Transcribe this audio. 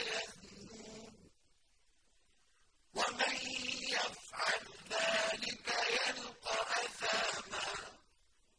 يزداد